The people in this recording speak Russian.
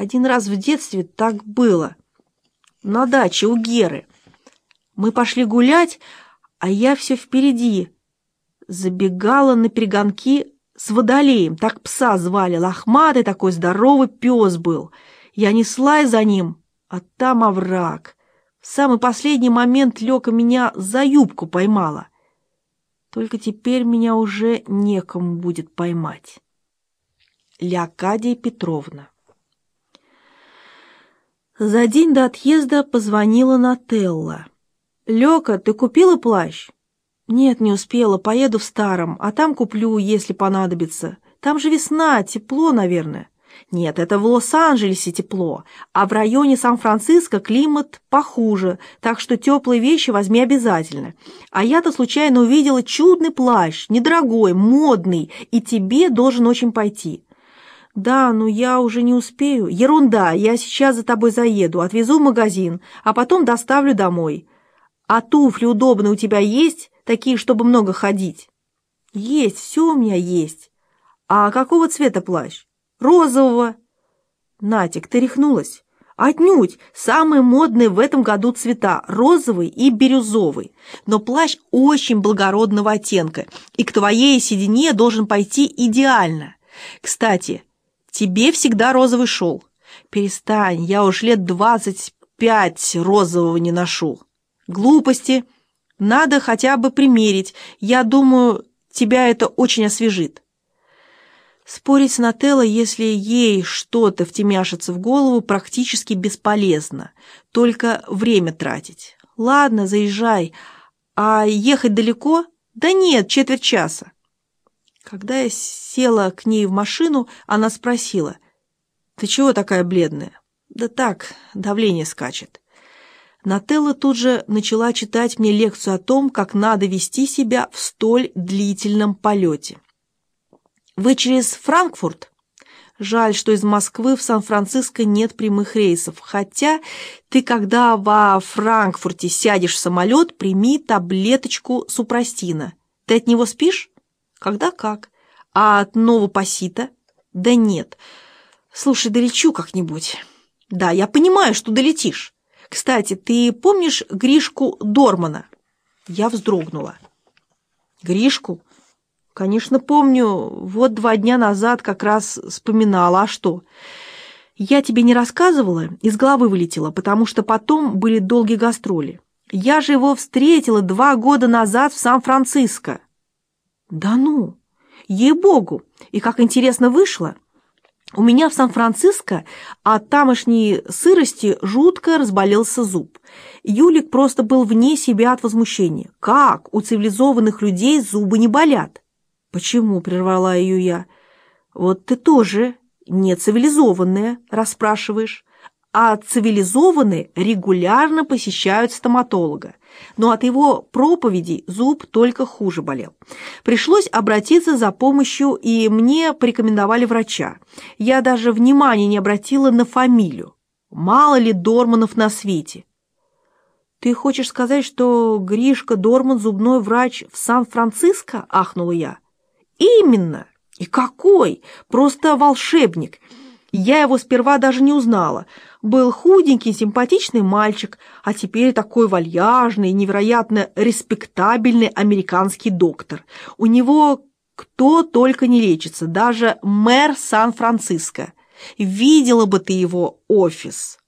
Один раз в детстве так было. На даче у Геры. Мы пошли гулять, а я все впереди. Забегала на перегонки с водолеем, так пса звали, лохматый такой здоровый пес был. Я неслась за ним, а там овраг. В самый последний момент Лёка меня за юбку поймала. Только теперь меня уже некому будет поймать. Леокадия Петровна За день до отъезда позвонила Нателла. «Лёка, ты купила плащ?» «Нет, не успела, поеду в старом, а там куплю, если понадобится. Там же весна, тепло, наверное». Нет, это в Лос-Анджелесе тепло, а в районе Сан-Франциско климат похуже, так что теплые вещи возьми обязательно. А я-то случайно увидела чудный плащ, недорогой, модный, и тебе должен очень пойти. Да, но я уже не успею. Ерунда, я сейчас за тобой заеду, отвезу в магазин, а потом доставлю домой. А туфли удобные у тебя есть, такие, чтобы много ходить? Есть, все у меня есть. А какого цвета плащ? розового. Натик, ты рехнулась? Отнюдь, самые модные в этом году цвета – розовый и бирюзовый. Но плащ очень благородного оттенка, и к твоей седине должен пойти идеально. Кстати, тебе всегда розовый шел. Перестань, я уж лет двадцать пять розового не ношу. Глупости. Надо хотя бы примерить. Я думаю, тебя это очень освежит. Спорить с Нателло, если ей что-то втемяшится в голову, практически бесполезно. Только время тратить. Ладно, заезжай. А ехать далеко? Да нет, четверть часа. Когда я села к ней в машину, она спросила, «Ты чего такая бледная?» «Да так, давление скачет». Нателла тут же начала читать мне лекцию о том, как надо вести себя в столь длительном полете. Вы через Франкфурт? Жаль, что из Москвы в Сан-Франциско нет прямых рейсов. Хотя ты, когда во Франкфурте сядешь в самолет, прими таблеточку супрастина. Ты от него спишь? Когда как? А от новопосита? Да нет. Слушай, долечу как-нибудь. Да, я понимаю, что долетишь. Кстати, ты помнишь Гришку Дормана? Я вздрогнула. Гришку? Конечно, помню. Вот два дня назад как раз вспоминала. А что? Я тебе не рассказывала, из головы вылетела, потому что потом были долгие гастроли. Я же его встретила два года назад в Сан-Франциско. Да ну, ей-богу, и как интересно вышло. У меня в Сан-Франциско от тамошней сырости жутко разболелся зуб. Юлик просто был вне себя от возмущения. Как у цивилизованных людей зубы не болят? «Почему?» — прервала ее я. «Вот ты тоже не цивилизованная, расспрашиваешь, а цивилизованные регулярно посещают стоматолога. Но от его проповедей зуб только хуже болел. Пришлось обратиться за помощью, и мне порекомендовали врача. Я даже внимания не обратила на фамилию. Мало ли Дорманов на свете. «Ты хочешь сказать, что Гришка Дорман зубной врач в Сан-Франциско?» – ахнула я. «Именно! И какой! Просто волшебник! Я его сперва даже не узнала. Был худенький, симпатичный мальчик, а теперь такой вальяжный, невероятно респектабельный американский доктор. У него кто только не лечится, даже мэр Сан-Франциско. Видела бы ты его офис.